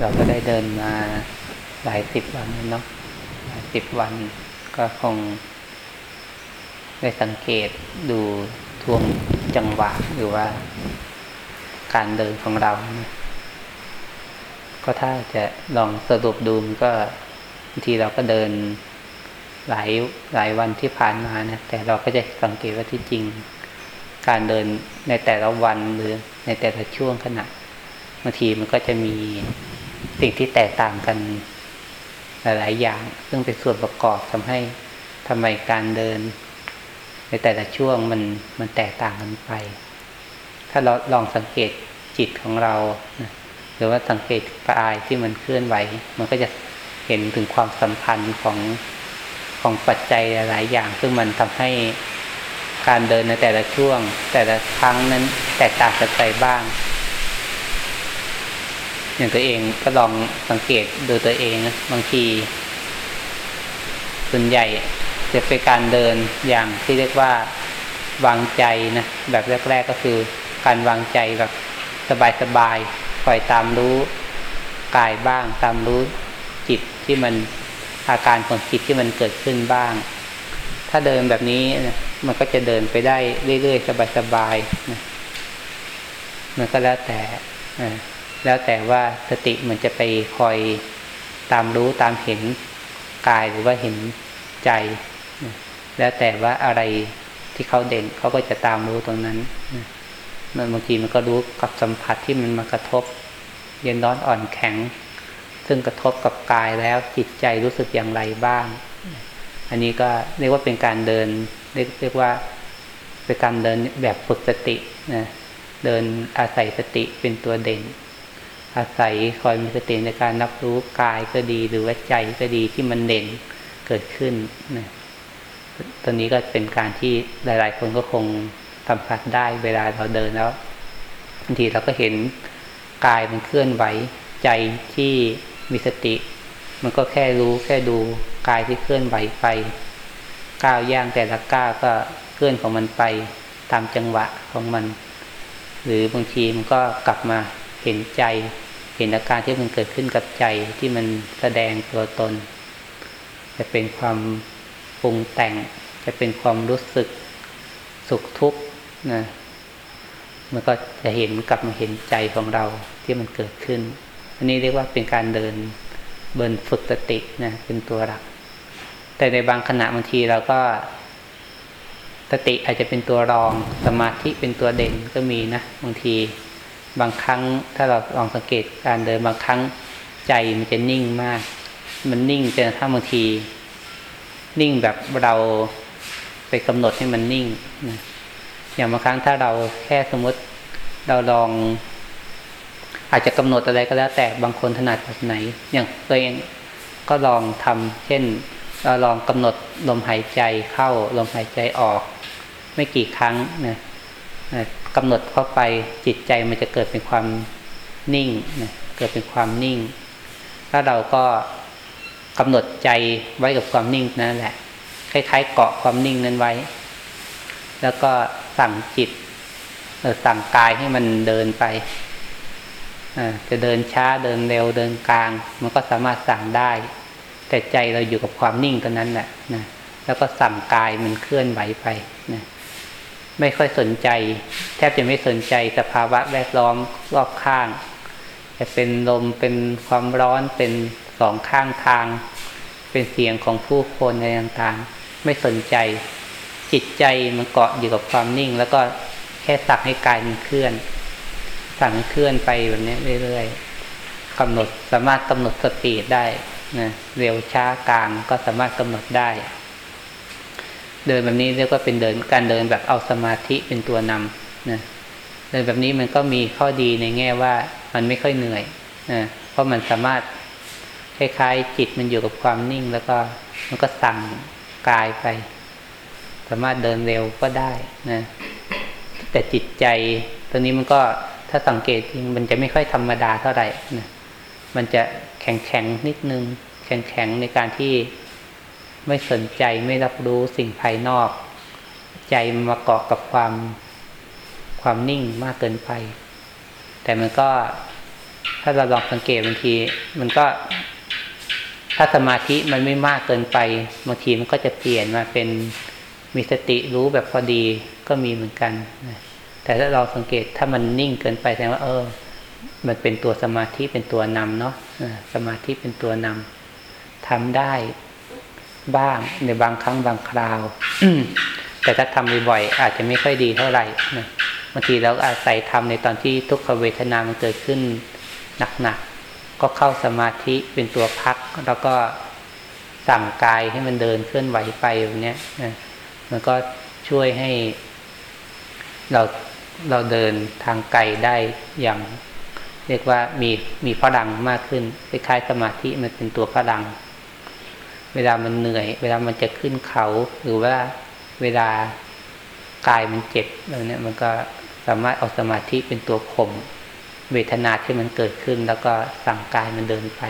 เราก็ได้เดินมาหลายสิบวันเนาะหลายสิบวันก็คง ได้สังเกตดูทวงจังหวะหรือว่า การเดินของเรานะก็ถ้าจะลองสรุปดูมันก็บางทีเราก็เดินหลายหลายวันที่ผ่านมานะแต่เราก็จะสังเกตว่าที่จริง การเดินในแต่ละวันหรือในแต่ละช่วงขณะบางทีมันก็จะมี สิ่งที่แตกต่างกันหลาย ๆ อย่าง ซึ่งเป็นส่วนประกอบทำให้ทำไมการเดิน ในแต่ละช่วงมันมันแตกต่างกันไป ถ้าเราลองสังเกตจิตของเรานะหรือว่าสังเกตกายที่มันเคลื่อนไหว มันก็จะเห็นถึงความสัมพันธ์ของของปัจจัยหลายอย่าง ซึ่งมันทำให้การเดินในแต่ละช่วง แต่ละครั้งนั้นแตกต่างกันไปบ้าง อย่างตัวเองก็ลองสังเกตดูตัวเองนะบางทีส่วนใหญ่จะเป็นการเดินอย่างที่เรียกว่าวางใจนะแบบแรก ๆก็คือ การวางใจแบบสบายๆคอยตามรู้กายบ้าง ตามรู้จิตที่มันอาการของจิตที่มันเกิดขึ้นบ้าง ถ้าเดินแบบนี้นะมันก็จะเดินไปได้เรื่อยๆสบายๆนะมันก็แล้วแต่ แล้วแต่ว่าสติมันจะไปคอยตามรู้ตามเห็นกายหรือว่าเห็นใจ แล้วแต่ว่าอะไรที่เขาเด่นเขาก็จะตามรู้ตรงนั้นมันบางทีมันก็รู้กับสัมผัสที่มันมากระทบ เย็นร้อนอ่อนแข็ง ซึ่งกระทบกับกายแล้วจิตใจรู้สึกอย่างไรบ้าง อันนี้ก็เรียกว่าเป็นการเดิน เรียกเรียกว่าเป็นการเดินแบบฝึกสตินะเดินอาศัยสติเป็นตัวเด่น อาศัยคอยมีสติในการรับรู้กายก็ดี หรือว่าใจก็ดีที่มันเด่นเกิดขึ้นนะตอนนี้ก็เป็นการที่หลาย ๆ คนก็คงสัมผัสได้เวลาเราเดินแล้วบางทีเราก็เห็นกายมันเคลื่อนไหวใจที่มีสติ มันก็แค่รู้แค่ดูกายที่เคลื่อนไหวไป ก้าวย่างแต่ละก้าวก็เคลื่อนของมันไปตามจังหวะของมัน หรือบางทีมันก็กลับมาเห็นใจ เห็นอาการที่มันเกิดขึ้นกับใจที่มันแสดงตัวตน จะเป็นความปรุงแต่ง จะเป็นความรู้สึกสุขทุกข์นะมันก็จะเห็นกลับมาเห็นใจของเราที่มันเกิดขึ้น อันนี้เรียกว่าเป็นการเดินเบินฝึกสตินะเป็นตัวหลัก แต่ในบางขณะบางทีเราก็สติอาจจะเป็นตัวรองสมาธิเป็นตัวเด่นก็มีนะบางที บางครั้งถ้าเราลองสังเกตการเดินบางครั้งใจมันจะนิ่งมาก มันนิ่งจนกระทั่งบางที นิ่งแบบเราไปกำหนดให้มันนิ่งนะอย่างบางครั้งถ้าเราแค่สมมติเราลอง อาจจะกำหนดอะไรก็แล้วแต่บางคนถนัดแบบไหน อย่างตัวเองก็ลองทำเช่น เราลองกำหนดลมหายใจเข้าลมหายใจออก ไม่กี่ครั้งนะ กำหนดเข้าไปจิตใจมันจะเกิดเป็นความนิ่งนะเกิดเป็นความนิ่ง ถ้าเราก็กำหนดใจไว้กับความนิ่งนั่นแหละ คล้าย ๆ เกาะความนิ่งนั้นไว้ แล้วก็สั่งจิตสั่งกายให้มันเดินไปจะเดินช้าเดินเร็วเดินกลาง มันก็สามารถสั่งได้ แต่ใจเราอยู่กับความนิ่งตรงนั้นแหละนะแล้วก็สั่งกายมันเคลื่อนไหวไปนะ ไม่ค่อยสนใจ แทบจะไม่สนใจสภาวะแวดล้อมรอบข้าง จะเป็นลมเป็นความร้อนเป็นสองข้างทาง เป็นเสียงของผู้คนอะไรต่างๆ ไม่สนใจ จิตใจมันเกาะอยู่กับความนิ่ง แล้วก็แค่สั่งให้กายมันเคลื่อน สั่งเคลื่อนไปแบบนี้เรื่อยๆกำหนดสามารถกำหนดสปีดได้นะเร็วช้ากลางก็สามารถกำหนดได้ เดินแบบนี้เรียกว่าเป็นเดินการเดินแบบเอาสมาธิเป็นตัวนำนะเดินแบบนี้มันก็มีข้อดีในแง่ว่ามันไม่ค่อยเหนื่อยนะเพราะมันสามารถคล้ายๆจิตมันอยู่กับความนิ่ง แล้วก็มันก็สั่งกายไป สามารถเดินเร็วก็ได้นะแต่จิตใจตรงนี้มันก็ถ้าสังเกตจริงมันจะไม่ค่อยธรรมดาเท่าไหร่นะมันจะแข็งแข็งนิดนึง แข็งแข็งในการที่ ไม่สนใจไม่รับรู้สิ่งภายนอก ใจมาเกาะกับความความนิ่งมากเกินไป แต่มันก็ถ้าเราลองสังเกตบางที มันก็ ถ้าสมาธิมันไม่มากเกินไปบางทีมันก็จะเปลี่ยนมาเป็นมีสติรู้แบบพอดีก็มีเหมือนกันแต่ถ้าเราสังเกตถ้ามันนิ่งเกินไปแสดงว่า เออ มันเป็นตัวสมาธิเป็นตัวนำเนาะสมาธิเป็นตัวนำทำได้ บ้างในบางครั้งบางคราว แต่ถ้าทำบ่อยๆอาจจะไม่ค่อยดีเท่าไหร่นะบางทีเราอาศัยทำในตอนที่ทุกขเวทนามันเกิดขึ้นหนักๆก็เข้าสมาธิเป็นตัวพัก แล้วก็สั่งกายให้มันเดินเคลื่อนไหวไปอย่างนี้นะมันก็ช่วยให้ เราเราเดินทางไกลได้อย่าง เรียกว่ามีมีพลังมากขึ้นคล้ายๆสมาธิมันเป็นตัวพลัง เวลามันเหนื่อย เวลามันจะขึ้นเขา หรือว่าเวลากายมันเจ็บแล้วเนี่ยมันก็สามารถเอาสมาธิเป็นตัวข่มเวทนาที่มันเกิดขึ้น แล้วก็สั่งกายมันเดินไป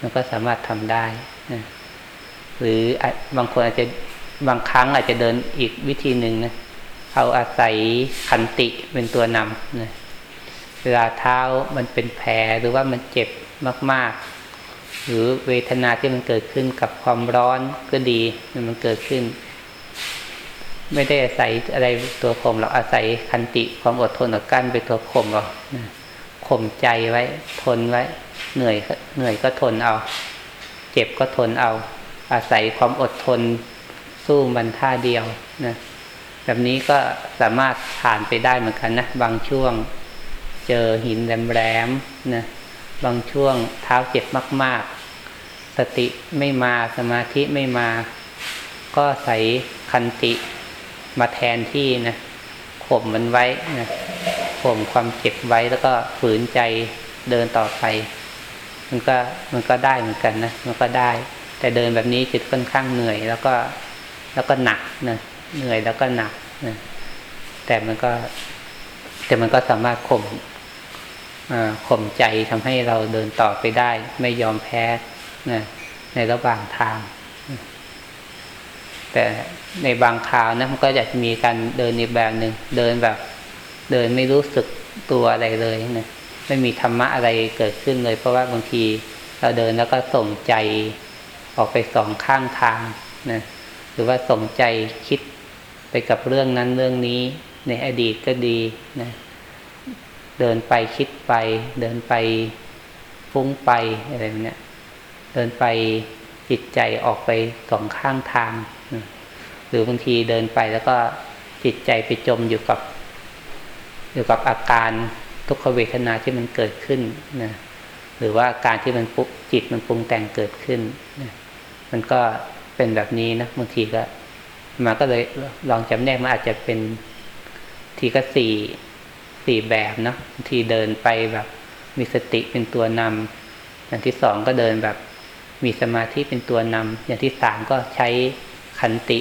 มันก็สามารถทำได้นะหรือบางคนอาจจะบางครั้งอาจจะเดินอีกวิธีหนึ่งนะเอาอาศัยขันติเป็นตัวนำนะเวลาเท้ามันเป็นแผลหรือว่ามันเจ็บมาก ๆ หรือเวทนาที่มันเกิดขึ้นกับความร้อนก็ดีมันเกิดขึ้น ไม่ได้อาศัยอะไรตัวข่มเราอาศัยขันติความอดทนอดกั้นเป็นตัวข่มเราข่มใจไว้ ทนไว้ เหนื่อยเหนื่อยก็ทนเอา เจ็บก็ทนเอา อาศัยความอดทนสู้มันท่าเดียวนะแบบนี้ก็สามารถผ่านไปได้เหมือนกันนะ บางช่วงเจอหินแหลมๆนะ บางช่วงเท้าเจ็บมาก ๆ สติไม่มาสมาธิไม่มา ก็ใส่คันติมาแทนที่นะข่มมันไว้นะข่มความเจ็บไว้แล้วก็ฝืนใจเดินต่อไป มันก็มันก็ได้เหมือนกันนะมันก็ได้ แต่เดินแบบนี้จะค่อนข้างเหนื่อย แล้วก็แล้วก็หนักนะเหนื่อยแล้วก็หนักนะแต่มันก็ แต่มันก็สามารถข่ม ข่มใจทำให้เราเดินต่อไปได้ ไม่ยอมแพ้นะในระหว่างทาง แต่ในบางคราวนะมันก็จะมีการเดินอีกแบบหนึ่งเดินแบบ เดินไม่รู้สึกตัวอะไรเลยนะไม่มีธรรมะอะไรเกิดขึ้นเลย เพราะว่าบางทีเราเดินแล้วก็ส่งใจออกไปสองข้างทางนะหรือว่าส่งใจคิดไปกับเรื่องนั้นเรื่องนี้ ในอดีตก็ดีนะ เดินไปคิดไป เดินไปฟุ้งไปอะไรเนี้ยเดินไปจิตใจออกไปสองข้างทาง หรือบางทีเดินไปแล้วก็จิตใจไปจมอยู่กับ อยู่กับอาการทุกขเวทนาที่มันเกิดขึ้นนะหรือว่าอาการที่มันปุ๊บจิตมันปรุงแต่งเกิดขึ้นนะมันก็เป็นแบบนี้นะบางทีก็มาก็เลยลองจำแนกมันอาจจะเป็นทีก็สี่ สี่แบบเนาะทีเดินไปแบบมีสติเป็นตัวนำอย่างที่สองก็เดินแบบมีสมาธิเป็นตัวนำอย่างที่สามก็ใช้ขันติ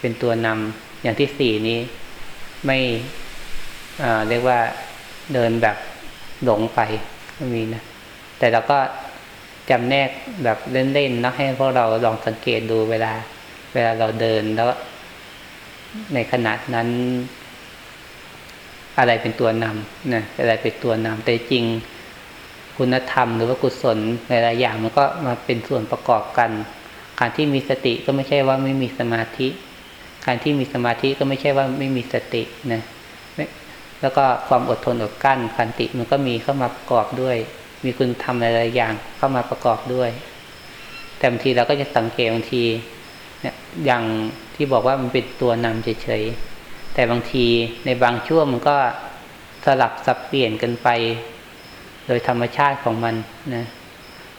เป็นตัวนำอย่างที่สี่นี้ไม่เรียกว่าเดินแบบหลงไปก็มีนะ แต่เราก็จำแนกแบบเล่นๆนะให้พวกเราลองสังเกตดูเวลา เวลาเราเดินแล้ว ในขณะนั้น อะไรเป็นตัวนำนะอะไรเป็นตัวนำแต่จริงคุณธรรมหรือว่ากุศลหลายๆอย่างมันก็มาเป็นส่วนประกอบกัน การที่มีสติก็ไม่ใช่ว่าไม่มีสมาธิ การที่มีสมาธิก็ไม่ใช่ว่าไม่มีสตินะแล้วก็ความอดทนอดกั้นขันติมันก็มีเข้ามาประกอบด้วย มีคุณทำหลายๆอย่างเข้ามาประกอบด้วย แต่บางทีเราก็จะสังเกตบางทีเนี่ยอย่างที่บอกว่ามันเป็นตัวนำเฉยๆ แต่บางทีในบางช่วงมันก็สลับสับเปลี่ยนกันไป โดยธรรมชาติของมันนะ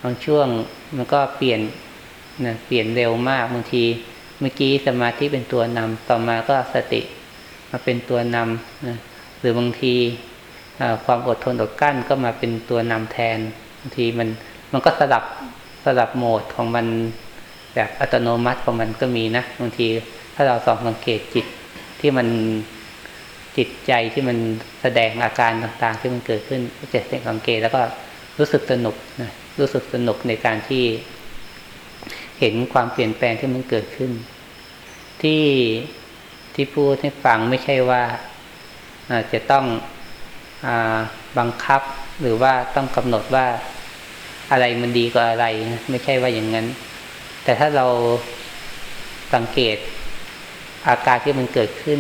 บางช่วงมันก็เปลี่ยนนะเปลี่ยนเร็วมากบางทีเมื่อกี้สมาธิเป็นตัวนำต่อมาก็สติมาเป็นตัวนำนะหรือบางทีความอดทนอดกั้นก็มาเป็นตัวนำแทนบางทีมันมันก็สลับสลับโหมดของมันแบบอัตโนมัติของมันก็มีนะบางทีถ้าเราสองสังเกตจิต ที่มันจิตใจที่มันแสดงอาการต่างๆ ที่มันเกิดขึ้นจะสังเกตแล้วก็รู้สึกสนุกนะรู้สึกสนุกในการที่เห็นความเปลี่ยนแปลงที่มันเกิดขึ้น ที่ที่พูดให้ฟังไม่ใช่ว่าจะต้องอบังคับหรือว่าต้องกำหนดว่าอะไรมันดีกว่าอะไรนะไม่ใช่ว่าอย่างนั้น แต่ถ้าเราสังเกต อาการที่มันเกิดขึ้น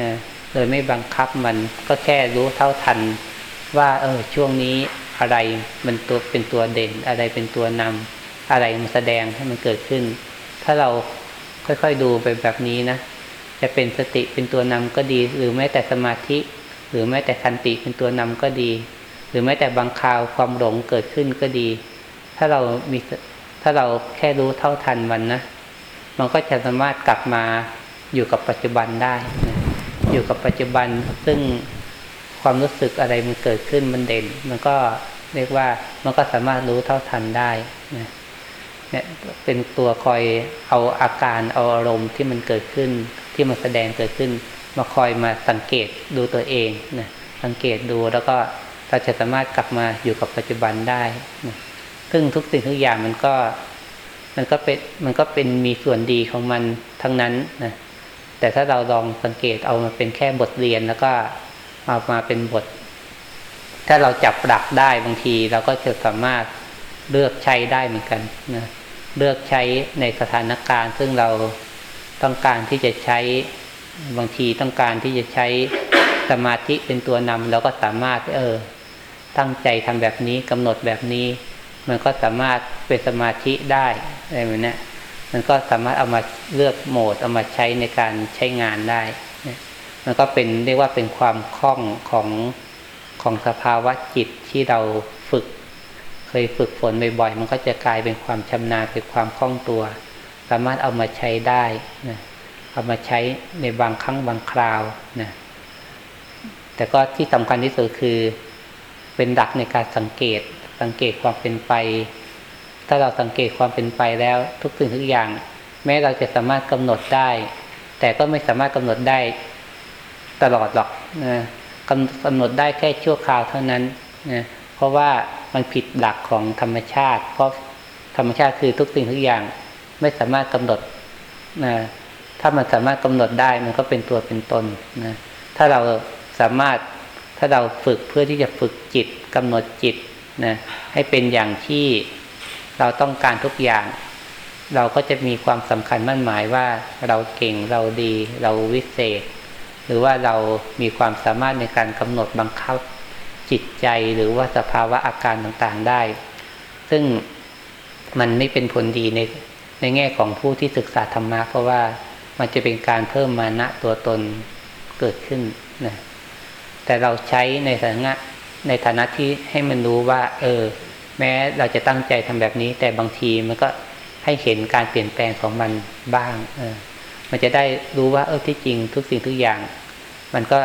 นะโดยไม่บังคับมันก็แค่รู้เท่าทัน ว่า เออช่วงนี้อะไรมันตัวเป็นตัวเด่น อะไรเป็นตัวนำอะไรมันแสดงให้มันเกิดขึ้น ถ้าเราค่อยๆดูไปแบบนี้นะจะเป็นสติเป็นตัวนำก็ดี หรือแม้แต่สมาธิ หรือแม้แต่คันติเป็นตัวนำก็ดี หรือแม้แต่บางคราวความหลงเกิดขึ้นก็ดี ถ้าเรามีถ้าเราแค่รู้เท่าทันมันนะมันก็จะสามารถกลับมา อยู่กับปัจจุบันได้นะอยู่กับปัจจุบันซึ่งความรู้สึกอะไรมันเกิดขึ้นมันเด่น มันก็เรียกว่ามันก็สามารถรู้เท่าทันได้นะเนี่ยเป็นตัวคอยเอาอาการเอาอารมณ์ที่มันเกิดขึ้น ที่มันแสดงเกิดขึ้น มาคอยมาสังเกตดูตัวเองนะสังเกตดูแล้วก็เราจะสามารถกลับมาอยู่กับปัจจุบันได้นะซึ่งทุกสิ่งทุกอย่างมันก็ มันก็เป็นมันก็เป็นมีส่วนดีของมันทั้งนั้นนะ แต่ถ้าเราลองสังเกตเอามาเป็นแค่บทเรียนแล้วก็เอามาเป็นบท ถ้าเราจับหลักได้บางที เราก็จะสามารถเลือกใช้ได้เหมือนกันนะเลือกใช้ในสถานการณ์ ซึ่งเราต้องการที่จะใช้บางทีต้องการที่จะใช้สมาธิเป็นตัวนำเราก็สามารถเออ ตั้งใจทำแบบนี้กำหนดแบบนี้ มันก็สามารถเป็นสมาธิได้อะไรแบบนี้ มันก็สามารถเอามาเลือกโหมด เอามาใช้ในการใช้งานได้มันก็เป็นเรียกว่าเป็นความคล่องของของสภาวะจิตที่เราฝึก เคยฝึกฝนบ่อยๆ มันก็จะกลายเป็นความชำนาญเป็นความคล่องตัว สามารถเอามาใช้ได้นะเอามาใช้ในบางครั้งบางคราวนะแต่ก็ที่สำคัญที่สุดคือเป็นดักในการสังเกตสังเกตความเป็นไป ถ้าเราสังเกตความเป็นไปแล้วทุกสิ่งทุกอย่าง แม้เราจะสามารถกำหนดได้ แต่ก็ไม่สามารถกำหนดได้ตลอดหรอกนะกำหนดได้แค่ชั่วคราวเท่านั้นนะเพราะว่ามันผิดหลักของธรรมชาติ เพราะธรรมชาติคือทุกสิ่งทุกอย่างไม่สามารถกำหนดนะถ้ามันสามารถกำหนดได้มันก็เป็นตัวเป็นตนนะถ้าเราสามารถถ้าเราฝึกเพื่อที่จะฝึกจิตกำหนดจิตนะให้เป็นอย่างที่ เราต้องการทุกอย่าง เราก็จะมีความสำคัญมั่นหมายว่าเราเก่งเราดี เราวิเศษ หรือว่าเรามีความสามารถในการกำหนดบังคับจิตใจหรือว่าสภาวะอาการต่างๆได้ ซึ่งมันไม่เป็นผลดีในในแง่ของผู้ที่ศึกษาธรรมะเพราะว่ามันจะเป็นการเพิ่มมานะตัวตนเกิดขึ้นนะแต่เราใช้ในฐานะในฐานะที่ให้มันรู้ว่า เออ แม้เราจะตั้งใจทำแบบนี้ แต่บางทีมันก็ให้เห็นการเปลี่ยนแปลงของมันบ้างเออมันจะได้รู้ว่าเออที่จริงทุกสิ่งทุกอย่าง มันก็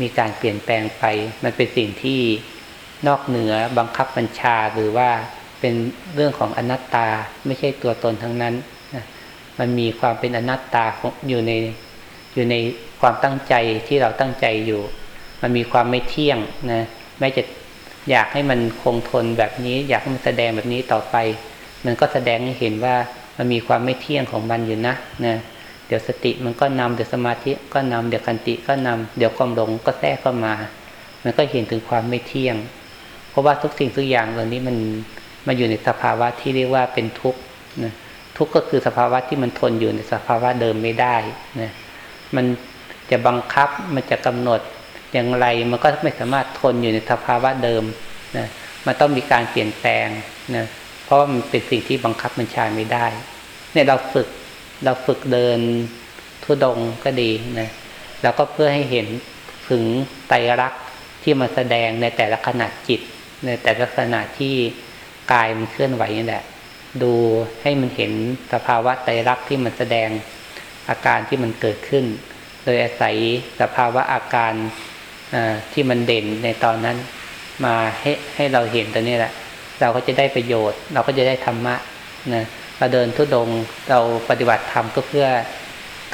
มีการเปลี่ยนแปลงไป มันเป็นสิ่งที่นอกเหนือบังคับบัญชาหรือว่าเป็นเรื่องของอนัตตาไม่ใช่ตัวตนทั้งนั้นนะมันมีความเป็นอนัตตาอยู่ในอยู่ในความตั้งใจที่เราตั้งใจอยู่ มันมีความไม่เที่ยงนะแม้จะ อยากให้มันคงทนแบบนี้ อยากให้มันแสดงแบบนี้ต่อไป มันก็แสดงให้เห็นว่ามันมีความไม่เที่ยงของมันอยู่นะนะเดี๋ยวสติมันก็นำเดี๋ยวสมาธิก็นำเดี๋ยวคันติก็นำเดี๋ยวความหลงก็แทรกเข้ามา มันก็เห็นถึงความไม่เที่ยง เพราะว่าทุกสิ่งทุกอย่างเหล่านี้มันมาอยู่ในสภาวะที่เรียกว่าเป็นทุกข์นะทุกข์ก็คือสภาวะที่มันทนอยู่ในสภาวะเดิมไม่ได้นะมันจะบังคับมันจะกำหนด อย่างไรมันก็ไม่สามารถทนอยู่ในสภาวะเดิมนะมันต้องมีการเปลี่ยนแปลงนะเพราะว่ามันเป็นสิ่งที่บังคับมันชาไม่ได้ เนี่ยเราฝึกเราฝึกเดินทุดงก็ดีนะแล้วก็เพื่อให้เห็นถึงไตรลักษณ์ที่มันแสดงในแต่ละขนาดจิต ในแต่ละขนาดที่กายมันเคลื่อนไหวนี่แหละ ดูให้มันเห็นสภาวะไตรลักษณ์ที่มันแสดงอาการที่มันเกิดขึ้น โดยอาศัยสภาวะอาการ ที่มันเด่นในตอนนั้น มาให้ให้เราเห็นตัวนี้แหละ เราก็จะได้ประโยชน์ เราก็จะได้ธรรมะนะเราเดินทุดงเราปฏิบัติธรรมก็เพื่อ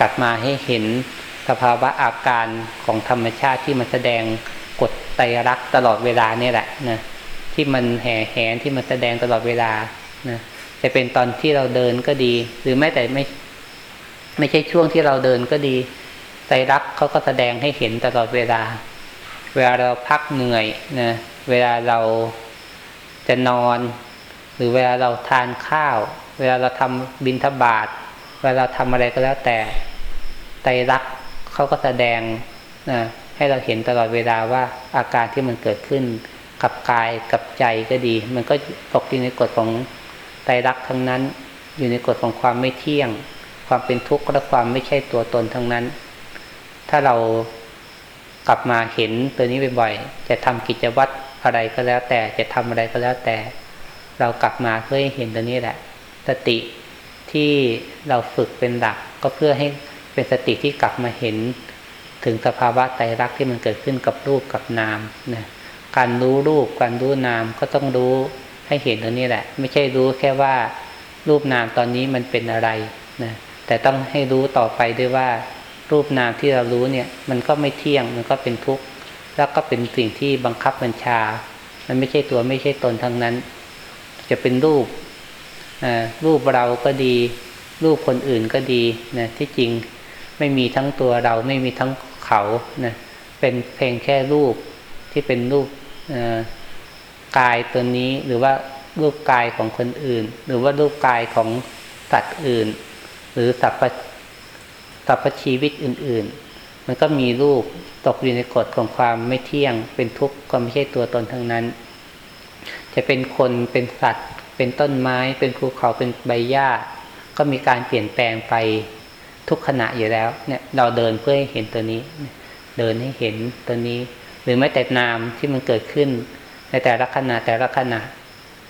กลับมาให้เห็นสภาวะอาการของธรรมชาติที่มันแสดงกฎไตรลักษณ์ตลอดเวลาเนี่ยแหละนะที่มันแห่แหนที่มันแสดงตลอดเวลานะจะเป็นตอนที่เราเดินก็ดี หรือแม้แต่ไม่ ไม่ใช่ช่วงที่เราเดินก็ดีไตรลักษณ์เขาก็แสดงให้เห็นตลอดเวลา เวลาเราพักเหนื่อยนะเวลาเราจะนอน หรือเวลาเราทานข้าว เวลาเราทำบินทบาทเวลาเราทำอะไรก็แล้วแต่ไตรักเขาก็แสดงนะให้เราเห็นตลอดเวลาว่าอาการที่มันเกิดขึ้นกับกายกับใจก็ดี มันก็ตกอยู่ในกฎของไตรักทั้งนั้น อยู่ในกฎของความไม่เที่ยง ความเป็นทุกข์และความไม่ใช่ตัวตนทั้งนั้น ถ้าเรา ลับมาเห็นตัวนี้บ่อยๆจะทำกิจวัตรอะไรก็แล้ว แต่จะทำอะไรก็แล้วแต่ เรากลับมาเพื่อให้เห็นตัวนี้แหละ สติที่เราฝึกเป็นหลักก็เพื่อให้เป็นสติที่กลับมาเห็นถึงสภาวะไตรลักษณ์ที่มันเกิดขึ้นกับรูปกับนามนะการรู้รูปการรู้นามก็ต้องรู้ให้เห็นตรงนี้แหละ ไม่ใช่รู้แค่ว่ารูปนามตอนนี้มันเป็นอะไรนะแต่ต้องให้รู้ต่อไปด้วยว่า รูปนามที่เรารู้เนี่ย มันก็ไม่เที่ยงมันก็เป็นทุกข์แล้วก็เป็นสิ่งที่บังคับบัญชา มันไม่ใช่ตัวไม่ใช่ตนทั้งนั้น จะเป็นรูปรูปเราก็ดี รูปคนอื่นก็ดีนะที่จริงไม่มีทั้งตัวเราไม่มีทั้งเขานะเป็นเพียงแค่รูปที่เป็นรูปกายตัวนี้หรือว่ารูปกายของคนอื่น หรือว่ารูปกายของสัตว์อื่น หรือสัพพ สัพพชีวิตอื่น ๆ มันก็มีรูปตกอยู่ในกฎของความไม่เที่ยง เป็นทุกข์ก็ไม่ใช่ตัวตนทั้งนั้น จะเป็นคนเป็นสัตว์ เป็นต้นไม้ เป็นภูเขาเป็นใบหญ้า ก็มีการเปลี่ยนแปลงไปทุกขณะอยู่แล้วเนี่ยเราเดินเพื่อให้เห็นตัวนี้ เดินให้เห็นตัวนี้ หรือแม้แต่นามที่มันเกิดขึ้น ในแต่ละขณะแต่ละขณะ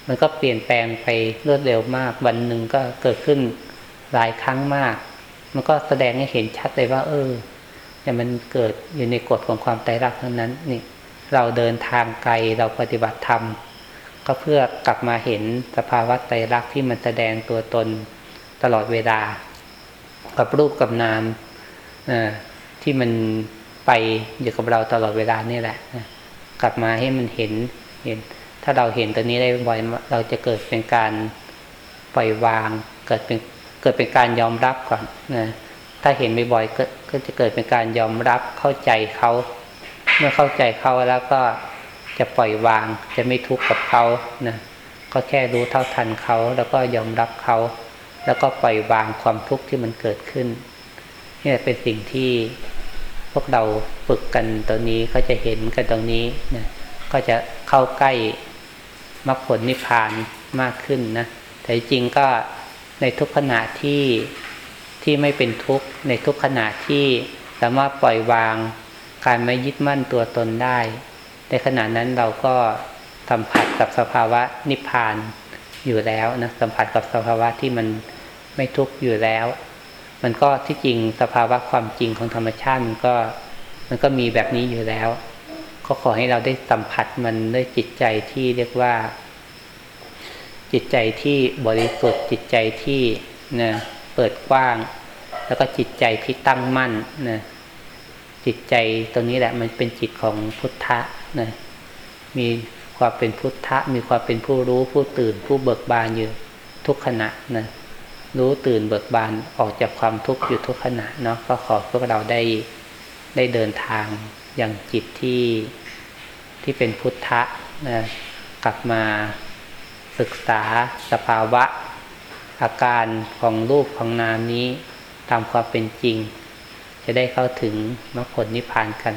มันก็เปลี่ยนแปลงไปรวดเร็วมาก วันหนึ่งก็เกิดขึ้นหลายครั้งมาก มันก็แสดงให้เห็นชัดเลยว่า เออเนี่ยมันเกิดอยู่ในกฎของความไตรลักษณ์ทั้งนั้นนี่เราเดินทางไกลเราปฏิบัติธรรมก็เพื่อกลับมาเห็นสภาวะไตรลักษณ์ที่มันแสดงตัวตนตลอดเวลา กับรูปกับนามที่มันไปอยู่กับเราตลอดเวลานี่แหละกลับมาให้มันเห็นเห็น ถ้าเราเห็นตัวนี้ได้บ่อยเราจะเกิดเป็นการปล่อยวางเกิดเป็น เกิดเป็นการยอมรับก่อนนะถ้าเห็นบ่อยๆก็จะเกิดเป็นการยอมรับเข้าใจเขา เมื่อเข้าใจเขาแล้วก็จะปล่อยวาง จะไม่ทุกข์กับเขานะก็แค่รู้เท่าทันเขา แล้วก็ยอมรับเขา แล้วก็ปล่อยวางความทุกข์ที่มันเกิดขึ้นนี่เป็นสิ่งที่พวกเราฝึกกันตรงนี้ก็จะเห็นกันตรงนี้นะก็จะเข้าใกล้มรรคผลนิพพานมากขึ้นนะแต่จริงก็ ในทุกขณะที่ที่ไม่เป็นทุกข์ในทุกขณะที่สามารถปล่อยวางการไม่ยึดมั่นตัวตนได้ ในขณะนั้นเราก็สัมผัสกับสภาวะนิพพานอยู่แล้วนะสัมผัสกับสภาวะที่มันไม่ทุกข์อยู่แล้ว มันก็ที่จริงสภาวะความจริงของธรรมชาติมันก็มันก็มีแบบนี้อยู่แล้ว ก็ขอให้เราได้สัมผัสมันด้วยจิตใจที่เรียกว่า จิตใจที่บริสุทธิ์ จิตใจที่นะเปิดกว้าง แล้วก็จิตใจที่ตั้งมั่นนะจิตใจตรงนี้แหละมันเป็นจิตของพุทธะนะมีความเป็นพุทธะ มีความเป็นผู้รู้ผู้ตื่นผู้เบิกบานอยู่ทุกขณะนะรู้ตื่นเบิกบานออกจากความทุกข์อยู่ทุกขณะเนาะก็ขอพวกเราได้ได้เดินทางอย่างจิตที่ที่เป็นพุทธะนะกลับมา ศึกษาสภาวะ อาการของรูปของนามนี้ตามความเป็นจริง จะได้เข้าถึงมรรคผลนิพพานกัน